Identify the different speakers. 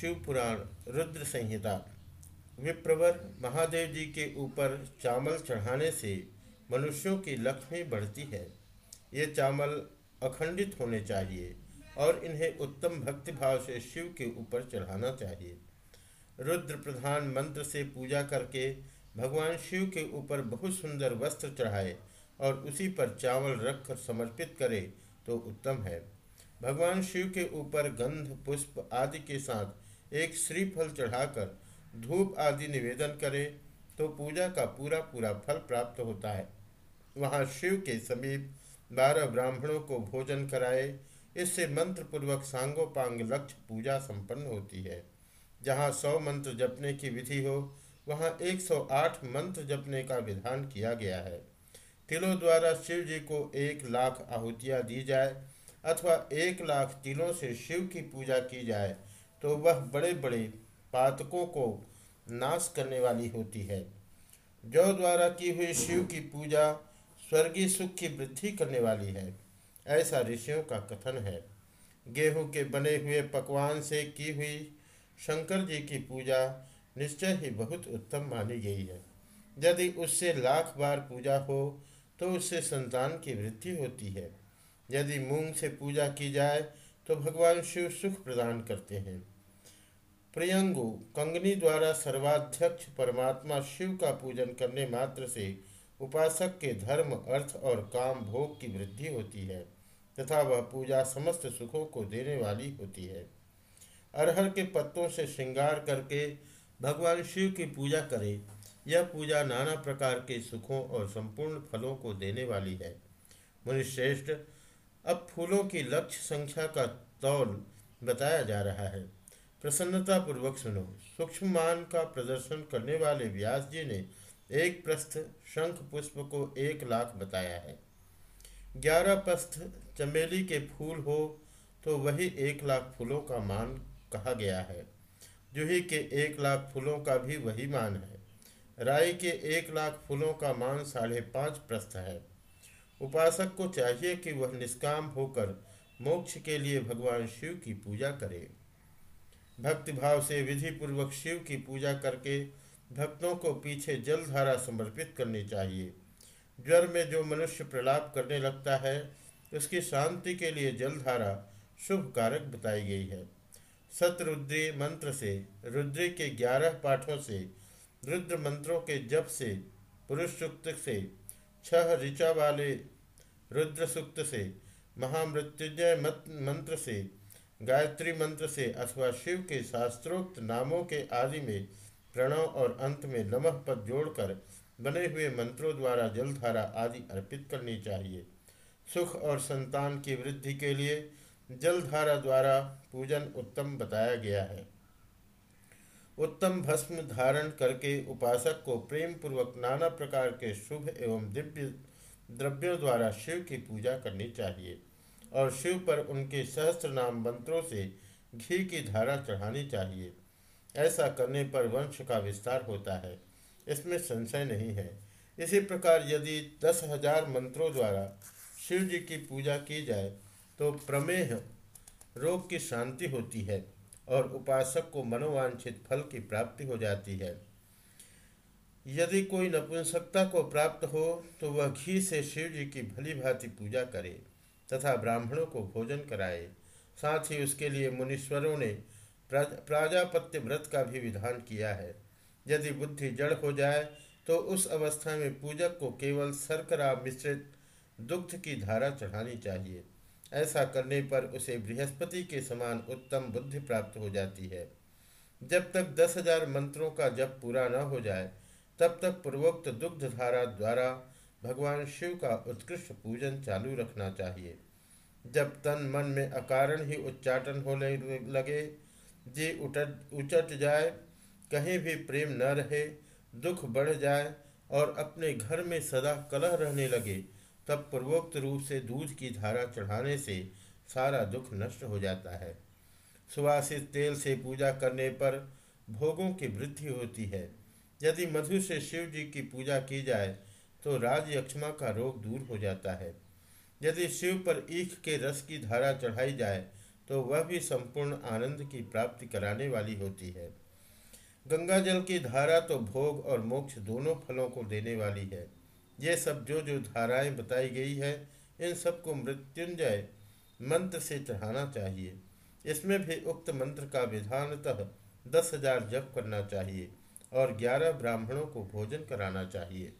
Speaker 1: शिव पुराण रुद्र संहिता। विप्रवर महादेव जी के ऊपर चावल चढ़ाने से मनुष्यों की लक्ष्मी बढ़ती है। ये चावल अखंडित होने चाहिए और इन्हें उत्तम भक्तिभाव से शिव के ऊपर चढ़ाना चाहिए। रुद्र प्रधान मंत्र से पूजा करके भगवान शिव के ऊपर बहुत सुंदर वस्त्र चढ़ाए और उसी पर चावल रखकर समर्पित करे तो उत्तम है। भगवान शिव के ऊपर गंध, पुष्प आदि के साथ एक श्रीफल चढ़ाकर धूप आदि निवेदन करे तो पूजा का पूरा पूरा फल प्राप्त होता है। वहाँ शिव के समीप बारह ब्राह्मणों को भोजन कराए, इससे मंत्र पूर्वक सांगोपांग लक्ष्य पूजा संपन्न होती है। जहाँ सौ मंत्र जपने की विधि हो, वहाँ 108 मंत्र जपने का विधान किया गया है। तिलों द्वारा शिव जी को एक लाख आहुतियाँ दी जाए, अथवा एक लाख तिलों से शिव की पूजा की जाए तो वह बड़े बड़े पातकों को नाश करने वाली होती है। जौ द्वारा की हुई शिव की पूजा स्वर्गीय सुख की वृद्धि करने वाली है, ऐसा ऋषियों का कथन है। गेहूँ के बने हुए पकवान से की हुई शंकर जी की पूजा निश्चय ही बहुत उत्तम मानी गई है। यदि उससे लाख बार पूजा हो तो उससे संतान की वृद्धि होती है। यदि मूंग से पूजा की जाए तो भगवान शिव सुख प्रदान करते हैं। प्रियंगु कंगनी द्वारा सर्वाध्यक्ष परमात्मा शिव का पूजन करने मात्र से उपासक के धर्म, अर्थ और काम भोग की वृद्धि होती है तथा वह पूजा समस्त सुखों को देने वाली होती है। अरहर के पत्तों से श्रृंगार करके भगवान शिव की पूजा करें। यह पूजा नाना प्रकार के सुखों और संपूर्ण फलों को देने वाली है। मुनिश्रेष्ठ अब फूलों की लक्ष्य संख्या का तौल बताया जा रहा है। प्रसन्नता पूर्वक सुनो। सूक्ष्म मान का प्रदर्शन करने वाले व्यास जी ने एक प्रस्थ शंख पुष्प को एक लाख बताया है। ग्यारह प्रस्थ चमेली के फूल हो तो वही एक लाख फूलों का मान कहा गया है। जूही के एक लाख फूलों का भी वही मान है। राई के एक लाख फूलों का मान साढ़े पाँच प्रस्थ है। उपासक को चाहिए कि वह निष्काम होकर मोक्ष के लिए भगवान शिव की पूजा करे। भक्तिभाव से विधि पूर्वक शिव की पूजा करके भक्तों को पीछे जलधारा समर्पित करनी चाहिए। ज्वर में जो मनुष्य प्रलाप करने लगता है, उसकी शांति के लिए जलधारा शुभ कारक बताई गई है। सतरुद्री मंत्र से, रुद्री के ग्यारह पाठों से, रुद्र मंत्रों के जप से पुरुष सूक्त से छह ऋचा वाले रुद्र सूक्त से महामृत्युंजय मंत्र से गायत्री मंत्र से अथवा शिव के शास्त्रोक्त नामों के आदि में प्रणव और अंत में नमः पद जोड़कर बने हुए मंत्रों द्वारा जलधारा आदि अर्पित करनी चाहिए। सुख और संतान की वृद्धि के लिए जलधारा द्वारा पूजन उत्तम बताया गया है। उत्तम भस्म धारण करके उपासक को प्रेम पूर्वक नाना प्रकार के शुभ एवं दिव्य द्रव्यों द्वारा शिव की पूजा करनी चाहिए और शिव पर उनके सहस्त्र नाम मंत्रों से घी की धारा चढ़ानी चाहिए। ऐसा करने पर वंश का विस्तार होता है। इसमें संशय नहीं है। इसी प्रकार यदि दस हज़ार मंत्रों द्वारा शिव जी की पूजा की जाए तो प्रमेह रोग की शांति होती है। और उपासक को मनोवांछित फल की प्राप्ति हो जाती है। यदि कोई नपुंसकता को प्राप्त हो तो वह घी से शिव जी की भली भांति पूजा करे तथा ब्राह्मणों को भोजन कराए। साथ ही उसके लिए मुनीश्वरों ने प्राजापत्य व्रत का भी विधान किया है। यदि बुद्धि जड़ हो जाए तो उस अवस्था में पूजक को केवल शर्करा मिश्रित दुग्ध की धारा चढ़ानी चाहिए। ऐसा करने पर उसे बृहस्पति के समान उत्तम बुद्धि प्राप्त हो जाती है। जब तक दस हज़ार मंत्रों का जप पूरा न हो जाए, तब तक पूर्वोक्त दुग्ध धारा द्वारा भगवान शिव का उत्कृष्ट पूजन चालू रखना चाहिए। जब तन मन में अकारण ही उच्चाटन होने लगे, जी उटट, उचट जाए, कहीं भी प्रेम न रहे, दुख बढ़ जाए और अपने घर में सदा कलह रहने लगे तब पूर्वोक्त रूप से दूध की धारा चढ़ाने से सारा दुख नष्ट हो जाता है। सुवासित तेल से पूजा करने पर भोगों की वृद्धि होती है। यदि मधु से शिव जी की पूजा की जाए तो राज यक्षमा का रोग दूर हो जाता है। यदि शिव पर ईख के रस की धारा चढ़ाई जाए तो वह भी संपूर्ण आनंद की प्राप्ति कराने वाली होती है। गंगा जल की धारा तो भोग और मोक्ष दोनों फलों को देने वाली है। ये सब जो जो धाराएँ बताई गई है, इन सबको मृत्युंजय मंत्र से चढ़ाना चाहिए। इसमें भी उक्त मंत्र का विधानतः दस हज़ार जप करना चाहिए और ग्यारह ब्राह्मणों को भोजन कराना चाहिए।